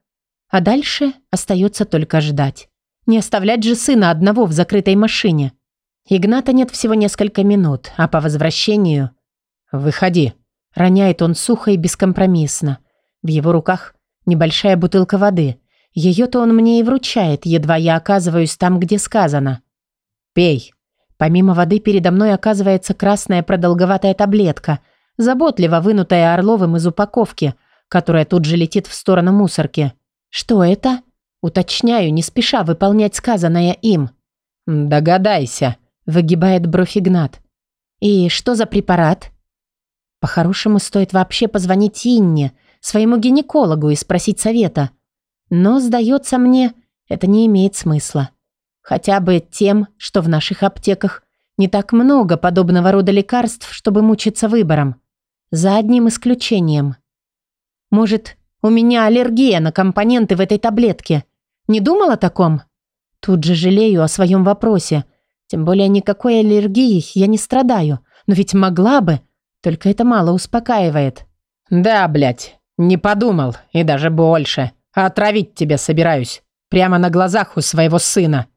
а дальше остается только ждать. Не оставлять же сына одного в закрытой машине. Игната нет всего несколько минут, а по возвращению... «Выходи», — роняет он сухо и бескомпромиссно. В его руках небольшая бутылка воды. Ее-то он мне и вручает, едва я оказываюсь там, где сказано. «Пей». Помимо воды передо мной оказывается красная продолговатая таблетка, заботливо вынутая Орловым из упаковки, которая тут же летит в сторону мусорки. «Что это?» Уточняю, не спеша выполнять сказанное им. «Догадайся», — выгибает бровь Игнат. «И что за препарат?» «По-хорошему, стоит вообще позвонить Инне, своему гинекологу, и спросить совета. Но, сдается мне, это не имеет смысла. Хотя бы тем, что в наших аптеках не так много подобного рода лекарств, чтобы мучиться выбором. За одним исключением. Может, у меня аллергия на компоненты в этой таблетке? Не думал о таком? Тут же жалею о своем вопросе. Тем более никакой аллергией я не страдаю. Но ведь могла бы. Только это мало успокаивает. Да, блядь, не подумал. И даже больше. Отравить тебя собираюсь. Прямо на глазах у своего сына.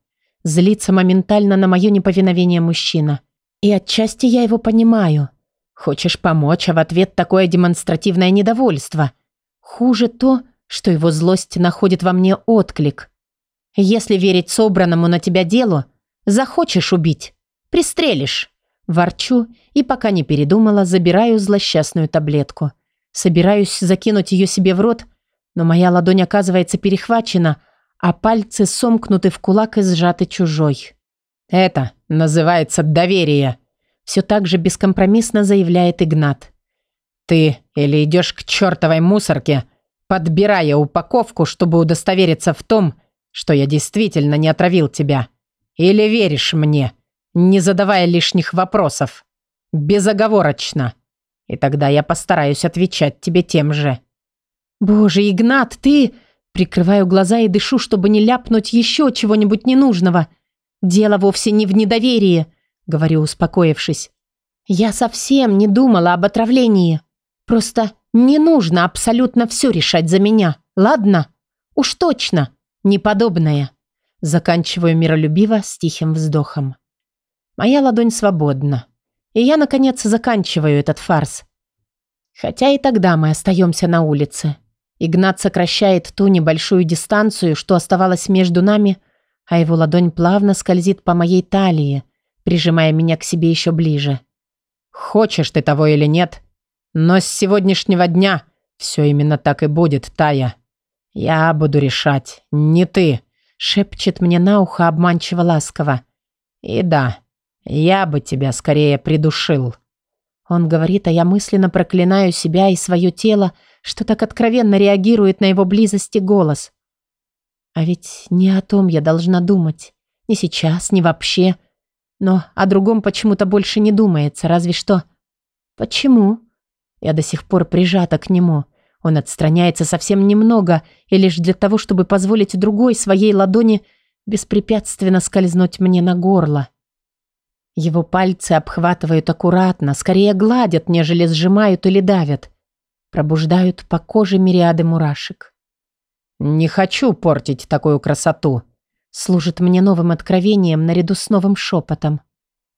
Злится моментально на мое неповиновение мужчина. И отчасти я его понимаю. Хочешь помочь, а в ответ такое демонстративное недовольство. Хуже то, что его злость находит во мне отклик. Если верить собранному на тебя делу, захочешь убить, пристрелишь. Ворчу и, пока не передумала, забираю злосчастную таблетку. Собираюсь закинуть ее себе в рот, но моя ладонь оказывается перехвачена, а пальцы сомкнуты в кулак и сжаты чужой. «Это называется доверие», – все так же бескомпромиссно заявляет Игнат. «Ты или идешь к чертовой мусорке, подбирая упаковку, чтобы удостовериться в том, что я действительно не отравил тебя, или веришь мне, не задавая лишних вопросов, безоговорочно, и тогда я постараюсь отвечать тебе тем же». «Боже, Игнат, ты...» Прикрываю глаза и дышу, чтобы не ляпнуть еще чего-нибудь ненужного. «Дело вовсе не в недоверии», — говорю, успокоившись. «Я совсем не думала об отравлении. Просто не нужно абсолютно все решать за меня, ладно? Уж точно, неподобное. Заканчиваю миролюбиво с тихим вздохом. Моя ладонь свободна. И я, наконец, заканчиваю этот фарс. Хотя и тогда мы остаемся на улице. Игнат сокращает ту небольшую дистанцию, что оставалась между нами, а его ладонь плавно скользит по моей талии, прижимая меня к себе еще ближе. «Хочешь ты того или нет, но с сегодняшнего дня все именно так и будет, Тая. Я буду решать, не ты», — шепчет мне на ухо обманчиво ласково. «И да, я бы тебя скорее придушил». Он говорит, а я мысленно проклинаю себя и свое тело, что так откровенно реагирует на его близости голос. А ведь не о том я должна думать. Ни сейчас, ни вообще. Но о другом почему-то больше не думается, разве что... Почему? Я до сих пор прижата к нему. Он отстраняется совсем немного, и лишь для того, чтобы позволить другой своей ладони беспрепятственно скользнуть мне на горло. Его пальцы обхватывают аккуратно, скорее гладят, нежели сжимают или давят. Пробуждают по коже мириады мурашек. «Не хочу портить такую красоту», служит мне новым откровением наряду с новым шепотом.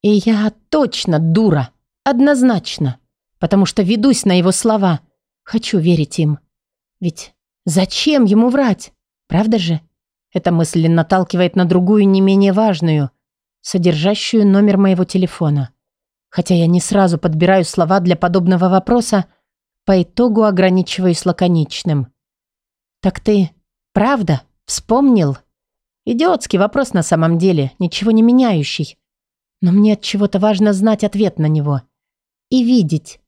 И я точно дура, однозначно потому что ведусь на его слова. Хочу верить им. Ведь зачем ему врать? Правда же? Эта мысль наталкивает на другую, не менее важную, содержащую номер моего телефона. Хотя я не сразу подбираю слова для подобного вопроса, по итогу ограничиваюсь лаконичным. «Так ты правда вспомнил?» Идиотский вопрос на самом деле, ничего не меняющий. Но мне от чего-то важно знать ответ на него. И видеть,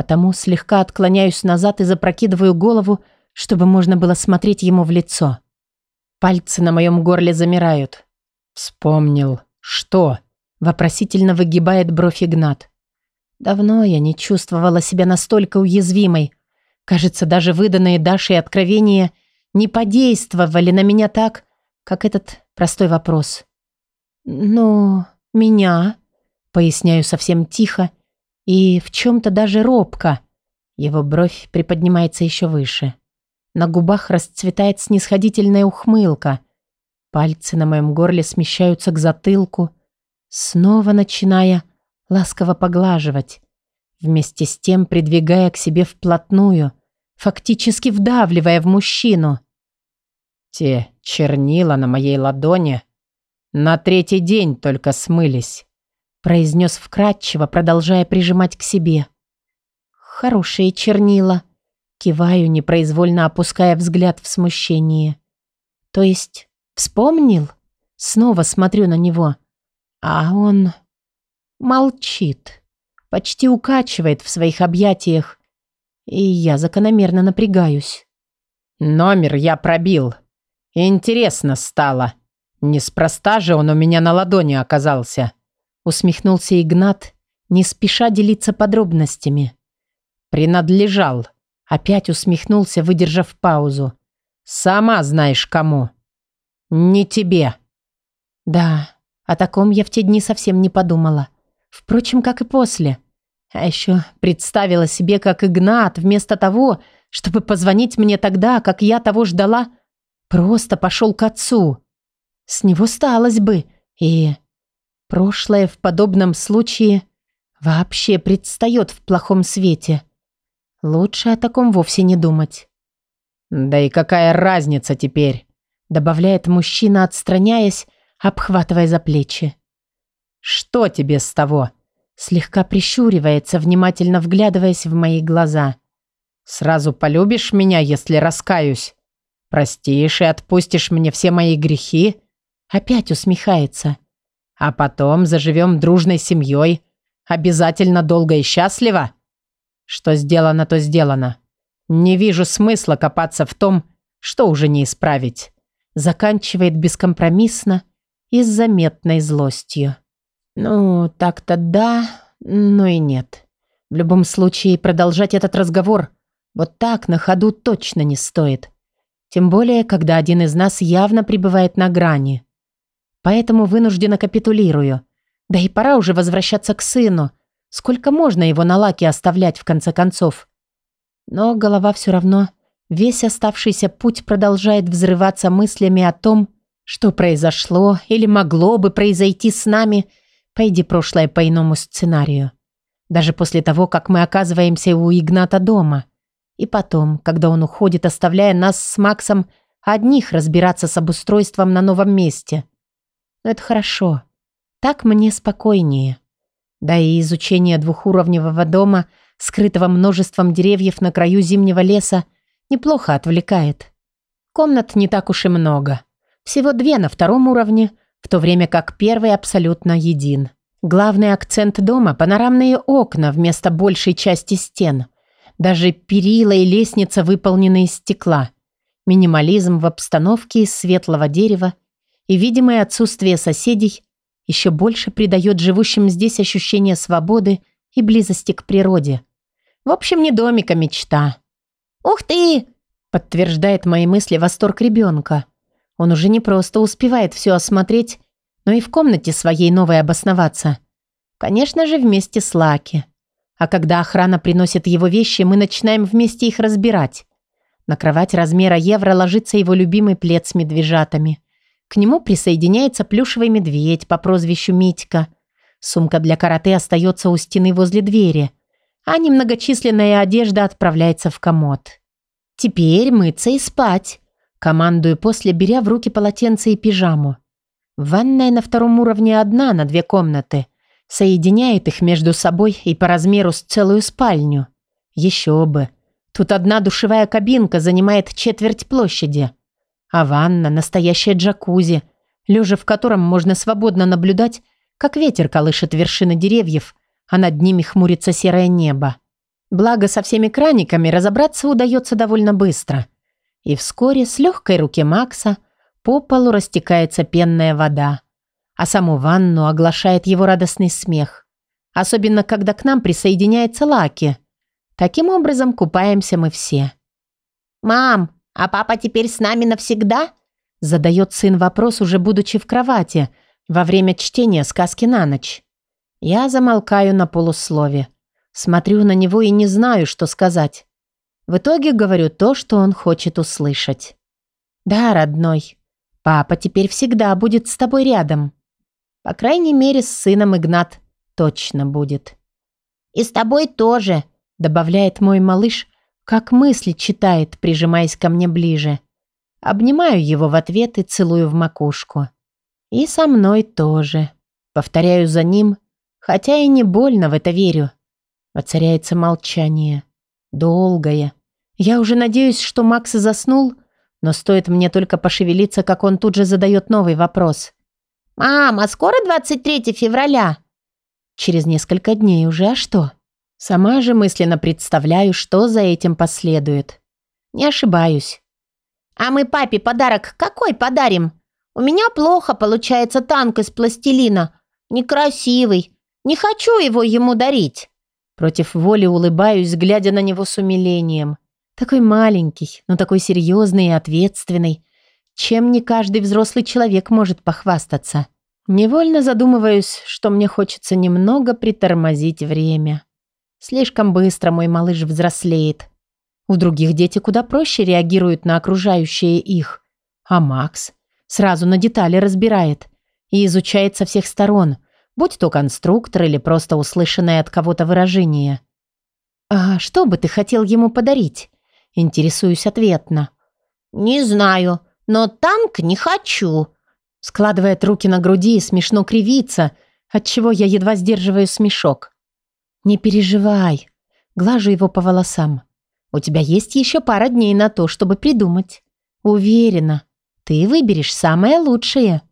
Потому слегка отклоняюсь назад и запрокидываю голову, чтобы можно было смотреть ему в лицо. Пальцы на моем горле замирают. «Вспомнил. Что?» Вопросительно выгибает бровь Игнат. Давно я не чувствовала себя настолько уязвимой. Кажется, даже выданные Дашей откровения не подействовали на меня так, как этот простой вопрос. «Ну, меня?» Поясняю совсем тихо и в чем-то даже робко. Его бровь приподнимается еще выше. На губах расцветает снисходительная ухмылка. Пальцы на моем горле смещаются к затылку, снова начиная ласково поглаживать, вместе с тем придвигая к себе вплотную, фактически вдавливая в мужчину. Те чернила на моей ладони на третий день только смылись произнес вкратчиво, продолжая прижимать к себе. «Хорошие чернила», — киваю, непроизвольно опуская взгляд в смущении. «То есть вспомнил?» Снова смотрю на него, а он молчит, почти укачивает в своих объятиях, и я закономерно напрягаюсь. «Номер я пробил», Интересно стало. Неспроста же он у меня на ладони оказался. Усмехнулся Игнат, не спеша делиться подробностями. Принадлежал. Опять усмехнулся, выдержав паузу. Сама знаешь кому. Не тебе. Да, о таком я в те дни совсем не подумала. Впрочем, как и после. А еще представила себе, как Игнат, вместо того, чтобы позвонить мне тогда, как я того ждала, просто пошел к отцу. С него сталось бы. И прошлое в подобном случае вообще предстает в плохом свете. Лучше о таком вовсе не думать. «Да и какая разница теперь?» добавляет мужчина, отстраняясь, обхватывая за плечи. «Что тебе с того?» Слегка прищуривается, внимательно вглядываясь в мои глаза. «Сразу полюбишь меня, если раскаюсь? Простишь и отпустишь мне все мои грехи?» Опять усмехается. «А потом заживем дружной семьей. Обязательно долго и счастливо?» «Что сделано, то сделано. Не вижу смысла копаться в том, что уже не исправить». Заканчивает бескомпромиссно и с заметной злостью. Ну, так-то да, но и нет. В любом случае, продолжать этот разговор вот так на ходу точно не стоит. Тем более, когда один из нас явно пребывает на грани. Поэтому вынужденно капитулирую. Да и пора уже возвращаться к сыну. Сколько можно его на лаке оставлять, в конце концов? Но голова все равно, весь оставшийся путь продолжает взрываться мыслями о том, что произошло или могло бы произойти с нами – Пойди прошлое по иному сценарию. Даже после того, как мы оказываемся у Игната дома. И потом, когда он уходит, оставляя нас с Максом одних разбираться с обустройством на новом месте. Но это хорошо. Так мне спокойнее. Да и изучение двухуровневого дома, скрытого множеством деревьев на краю зимнего леса, неплохо отвлекает. Комнат не так уж и много. Всего две на втором уровне, в то время как первый абсолютно един. Главный акцент дома – панорамные окна вместо большей части стен. Даже перила и лестница выполнены из стекла. Минимализм в обстановке из светлого дерева и видимое отсутствие соседей еще больше придает живущим здесь ощущение свободы и близости к природе. В общем, не домик, а мечта. «Ух ты!» – подтверждает мои мысли восторг ребенка. Он уже не просто успевает все осмотреть, но и в комнате своей новой обосноваться. Конечно же, вместе с Лаки. А когда охрана приносит его вещи, мы начинаем вместе их разбирать. На кровать размера евро ложится его любимый плед с медвежатами. К нему присоединяется плюшевый медведь по прозвищу Митька. Сумка для карате остается у стены возле двери, а немногочисленная одежда отправляется в комод. Теперь мыться и спать. Командую после, беря в руки полотенце и пижаму. Ванная на втором уровне одна на две комнаты. Соединяет их между собой и по размеру с целую спальню. Еще бы. Тут одна душевая кабинка занимает четверть площади. А ванна – настоящая джакузи, лежа в котором можно свободно наблюдать, как ветер колышет вершины деревьев, а над ними хмурится серое небо. Благо, со всеми краниками разобраться удается довольно быстро – и вскоре с легкой руки Макса по полу растекается пенная вода, а саму ванну оглашает его радостный смех. Особенно, когда к нам присоединяется Лаки. Таким образом, купаемся мы все. «Мам, а папа теперь с нами навсегда?» Задает сын вопрос, уже будучи в кровати, во время чтения сказки на ночь. Я замолкаю на полуслове. Смотрю на него и не знаю, что сказать. В итоге говорю то, что он хочет услышать. «Да, родной, папа теперь всегда будет с тобой рядом. По крайней мере, с сыном Игнат точно будет». «И с тобой тоже», — добавляет мой малыш, как мысли читает, прижимаясь ко мне ближе. Обнимаю его в ответ и целую в макушку. «И со мной тоже». Повторяю за ним, хотя и не больно в это верю. Воцаряется молчание. Долгое, я уже надеюсь, что Макс заснул, но стоит мне только пошевелиться, как он тут же задает новый вопрос. «Мам, а скоро 23 февраля?» Через несколько дней уже, а что? Сама же мысленно представляю, что за этим последует. Не ошибаюсь. А мы папе подарок какой подарим? У меня плохо получается танк из пластилина. Некрасивый. Не хочу его ему дарить. Против воли улыбаюсь, глядя на него с умилением. Такой маленький, но такой серьезный и ответственный. Чем не каждый взрослый человек может похвастаться. Невольно задумываюсь, что мне хочется немного притормозить время. Слишком быстро мой малыш взрослеет. У других дети куда проще реагируют на окружающее их. А Макс сразу на детали разбирает и изучает со всех сторон, будь то конструктор или просто услышанное от кого-то выражение. «А что бы ты хотел ему подарить?» Интересуюсь ответно. «Не знаю, но танк не хочу», складывает руки на груди и смешно кривится, отчего я едва сдерживаю смешок. «Не переживай», глажу его по волосам. «У тебя есть еще пара дней на то, чтобы придумать. Уверена, ты выберешь самое лучшее».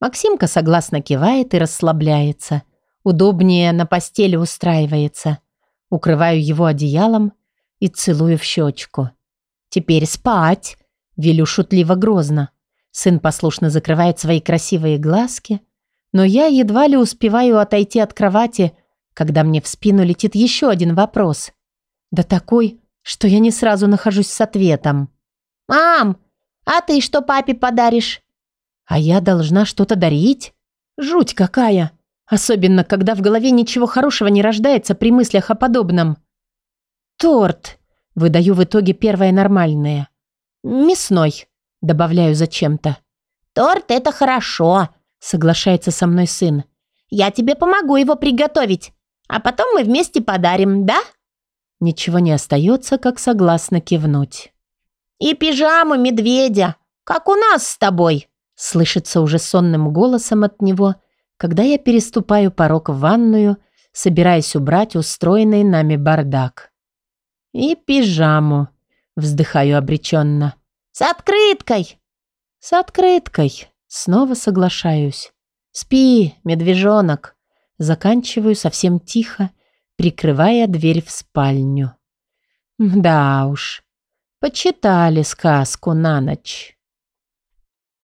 Максимка согласно кивает и расслабляется. Удобнее на постели устраивается. Укрываю его одеялом и целую в щечку. «Теперь спать!» – велю шутливо-грозно. Сын послушно закрывает свои красивые глазки, но я едва ли успеваю отойти от кровати, когда мне в спину летит еще один вопрос. Да такой, что я не сразу нахожусь с ответом. «Мам, а ты что папе подаришь?» «А я должна что-то дарить? Жуть какая! Особенно, когда в голове ничего хорошего не рождается при мыслях о подобном». «Торт!» – выдаю в итоге первое нормальное. «Мясной», Добавляю зачем-то. «Торт – это хорошо», – соглашается со мной сын. «Я тебе помогу его приготовить, а потом мы вместе подарим, да?» Ничего не остается, как согласно кивнуть. «И пижаму медведя, как у нас с тобой», – слышится уже сонным голосом от него, когда я переступаю порог в ванную, собираясь убрать устроенный нами бардак. «И пижаму», – вздыхаю обреченно. «С открыткой!» «С открыткой!» Снова соглашаюсь. «Спи, медвежонок!» Заканчиваю совсем тихо, прикрывая дверь в спальню. Да уж, почитали сказку на ночь.